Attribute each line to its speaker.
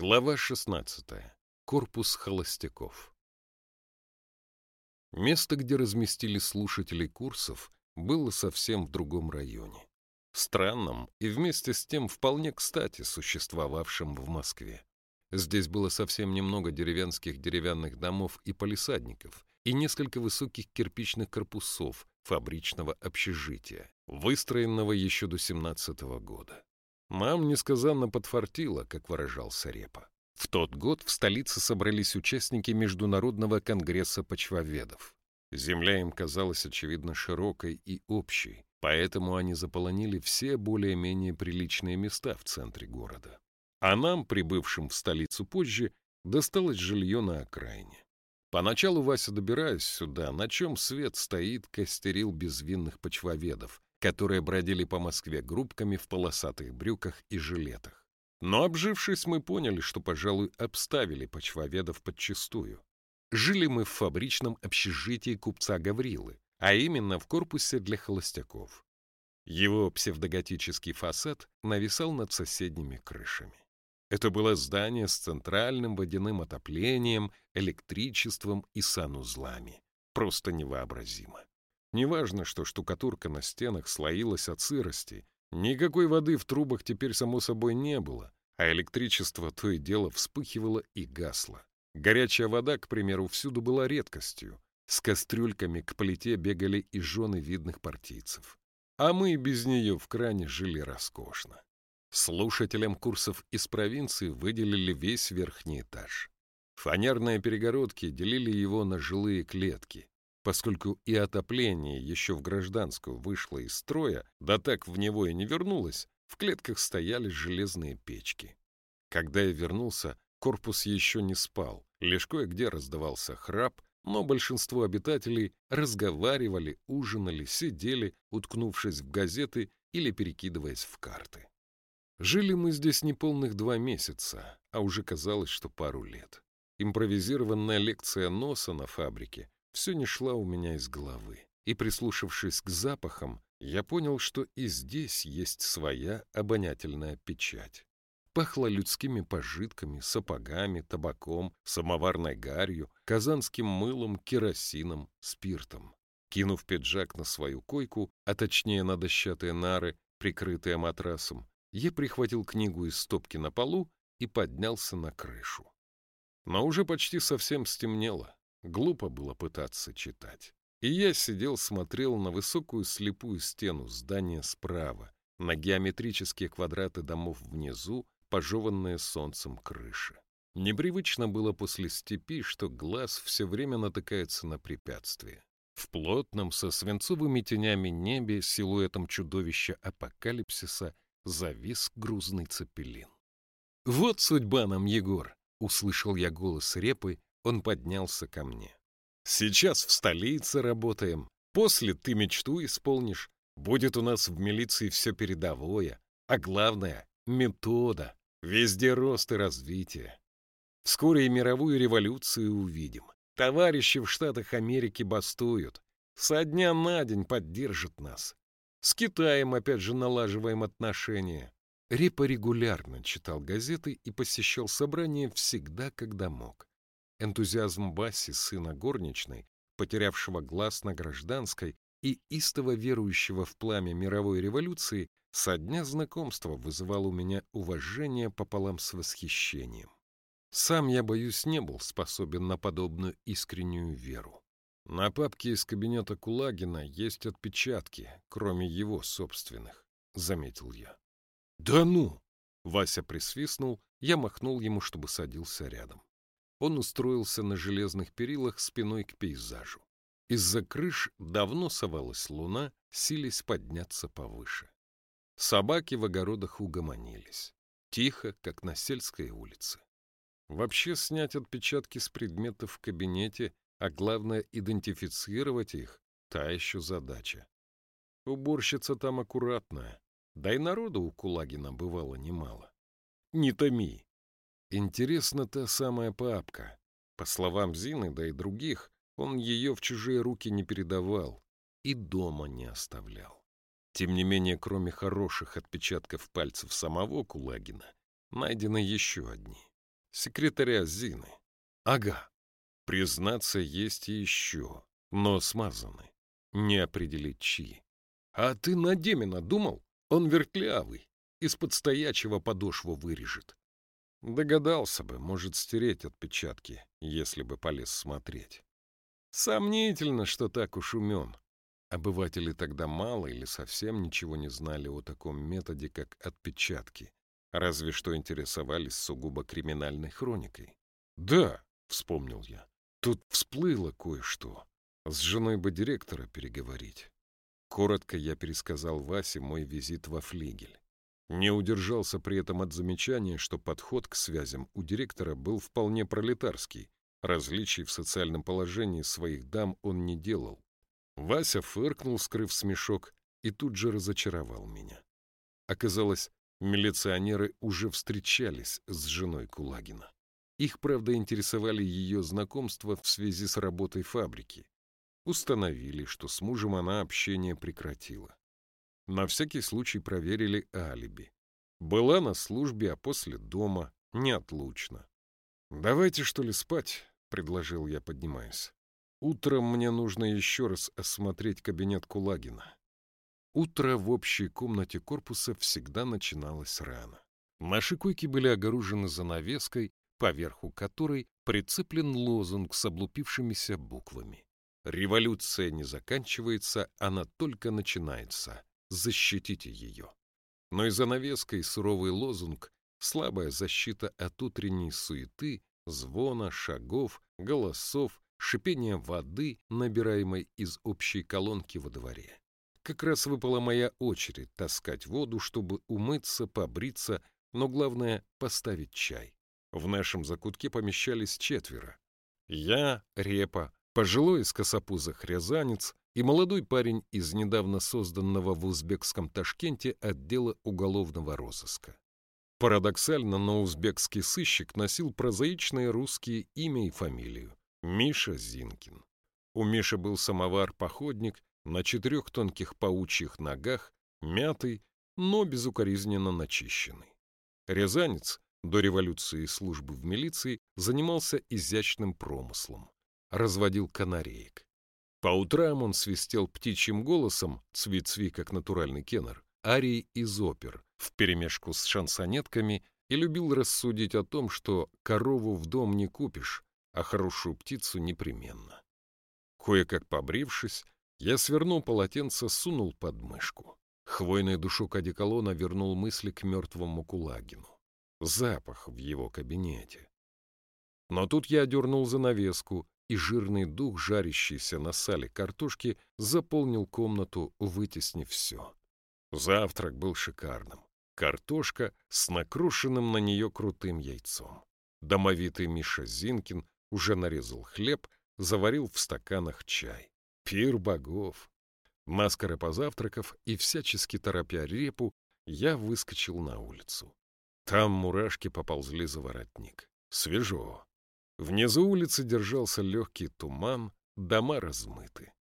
Speaker 1: Глава 16. Корпус холостяков. Место, где разместили слушателей курсов, было совсем в другом районе. Странном и вместе с тем вполне кстати существовавшем в Москве. Здесь было совсем немного деревенских деревянных домов и палисадников, и несколько высоких кирпичных корпусов фабричного общежития, выстроенного еще до 17 -го года. Мам несказанно подфартила, как выражался Репа. В тот год в столице собрались участники Международного конгресса почвоведов. Земля им казалась, очевидно, широкой и общей, поэтому они заполонили все более-менее приличные места в центре города. А нам, прибывшим в столицу позже, досталось жилье на окраине. Поначалу Вася, добираясь сюда, на чем свет стоит, костерил безвинных почвоведов, которые бродили по Москве группками в полосатых брюках и жилетах. Но обжившись, мы поняли, что, пожалуй, обставили почвоведов подчистую. Жили мы в фабричном общежитии купца Гаврилы, а именно в корпусе для холостяков. Его псевдоготический фасад нависал над соседними крышами. Это было здание с центральным водяным отоплением, электричеством и санузлами. Просто невообразимо. Неважно, что штукатурка на стенах слоилась от сырости, никакой воды в трубах теперь, само собой, не было, а электричество то и дело вспыхивало и гасло. Горячая вода, к примеру, всюду была редкостью. С кастрюльками к плите бегали и жены видных партийцев. А мы без нее в кране жили роскошно. Слушателям курсов из провинции выделили весь верхний этаж. Фанерные перегородки делили его на жилые клетки, Поскольку и отопление еще в гражданскую вышло из строя, да так в него и не вернулось, в клетках стояли железные печки. Когда я вернулся, корпус еще не спал, лишь кое-где раздавался храп, но большинство обитателей разговаривали, ужинали, сидели, уткнувшись в газеты или перекидываясь в карты. Жили мы здесь не полных два месяца, а уже казалось, что пару лет. Импровизированная лекция носа на фабрике все не шла у меня из головы. И, прислушавшись к запахам, я понял, что и здесь есть своя обонятельная печать. Пахло людскими пожитками, сапогами, табаком, самоварной гарью, казанским мылом, керосином, спиртом. Кинув пиджак на свою койку, а точнее на дощатые нары, прикрытые матрасом, я прихватил книгу из стопки на полу и поднялся на крышу. Но уже почти совсем стемнело. Глупо было пытаться читать. И я сидел, смотрел на высокую слепую стену здания справа, на геометрические квадраты домов внизу, пожеванные солнцем крыши. Непривычно было после степи, что глаз все время натыкается на препятствие. В плотном, со свинцовыми тенями небе, силуэтом чудовища апокалипсиса, завис грузный цепелин. «Вот судьба нам, Егор!» — услышал я голос репы, он поднялся ко мне. «Сейчас в столице работаем. После ты мечту исполнишь. Будет у нас в милиции все передовое. А главное — метода. Везде рост и развитие. Вскоре и мировую революцию увидим. Товарищи в Штатах Америки бастуют. Со дня на день поддержат нас. С Китаем опять же налаживаем отношения. Репа регулярно читал газеты и посещал собрания всегда, когда мог. Энтузиазм Басси, сына горничной, потерявшего глаз на гражданской и истово верующего в пламя мировой революции, со дня знакомства вызывал у меня уважение пополам с восхищением. Сам я, боюсь, не был способен на подобную искреннюю веру. На папке из кабинета Кулагина есть отпечатки, кроме его собственных, — заметил я. — Да ну! — Вася присвистнул, я махнул ему, чтобы садился рядом он устроился на железных перилах спиной к пейзажу. Из-за крыш давно совалась луна, сились подняться повыше. Собаки в огородах угомонились. Тихо, как на сельской улице. Вообще снять отпечатки с предметов в кабинете, а главное идентифицировать их — та еще задача. Уборщица там аккуратная, да и народу у Кулагина бывало немало. Не томи, Интересна та самая папка. По словам Зины, да и других, он ее в чужие руки не передавал и дома не оставлял. Тем не менее, кроме хороших отпечатков пальцев самого Кулагина, найдены еще одни. секретаря Зины. Ага. Признаться, есть еще, но смазаны. Не определить чьи. А ты на Демина думал? Он вертлявый. Из-под стоячего подошву вырежет. Догадался бы, может стереть отпечатки, если бы полез смотреть. Сомнительно, что так уж умен. Обыватели тогда мало или совсем ничего не знали о таком методе, как отпечатки, разве что интересовались сугубо криминальной хроникой. «Да», — вспомнил я, — «тут всплыло кое-что. С женой бы директора переговорить». Коротко я пересказал Васе мой визит во флигель. Не удержался при этом от замечания, что подход к связям у директора был вполне пролетарский, различий в социальном положении своих дам он не делал. Вася фыркнул, скрыв смешок, и тут же разочаровал меня. Оказалось, милиционеры уже встречались с женой Кулагина. Их, правда, интересовали ее знакомства в связи с работой фабрики. Установили, что с мужем она общение прекратила. На всякий случай проверили алиби. Была на службе, а после дома неотлучно. «Давайте, что ли, спать?» — предложил я, поднимаясь. «Утром мне нужно еще раз осмотреть кабинет Кулагина». Утро в общей комнате корпуса всегда начиналось рано. Наши койки были огорожены занавеской, поверху которой прицеплен лозунг с облупившимися буквами. «Революция не заканчивается, она только начинается защитите ее. Но и занавеска, и суровый лозунг — слабая защита от утренней суеты, звона, шагов, голосов, шипения воды, набираемой из общей колонки во дворе. Как раз выпала моя очередь таскать воду, чтобы умыться, побриться, но главное — поставить чай. В нашем закутке помещались четверо. Я, Репа, пожилой скосопузых рязанец, и молодой парень из недавно созданного в узбекском Ташкенте отдела уголовного розыска. Парадоксально, но узбекский сыщик носил прозаичное русские имя и фамилию – Миша Зинкин. У Миши был самовар-походник на четырех тонких паучьих ногах, мятый, но безукоризненно начищенный. Рязанец, до революции службы в милиции, занимался изящным промыслом. Разводил канареек. По утрам он свистел птичьим голосом, цви-цви, как натуральный кеннер, арии из опер, вперемешку с шансонетками, и любил рассудить о том, что корову в дом не купишь, а хорошую птицу непременно. Кое-как побрившись, я свернул полотенце, сунул под мышку. Хвойный душок одеколона вернул мысли к мертвому Кулагину. Запах в его кабинете. Но тут я дернул занавеску, и жирный дух, жарящийся на сале картошки, заполнил комнату, вытеснив все. Завтрак был шикарным. Картошка с накрушенным на нее крутым яйцом. Домовитый Миша Зинкин уже нарезал хлеб, заварил в стаканах чай. Пир богов! Наскоро позавтракав и всячески торопя репу, я выскочил на улицу. Там мурашки поползли за воротник. Свежо. Внизу улицы держался легкий туман, дома размыты.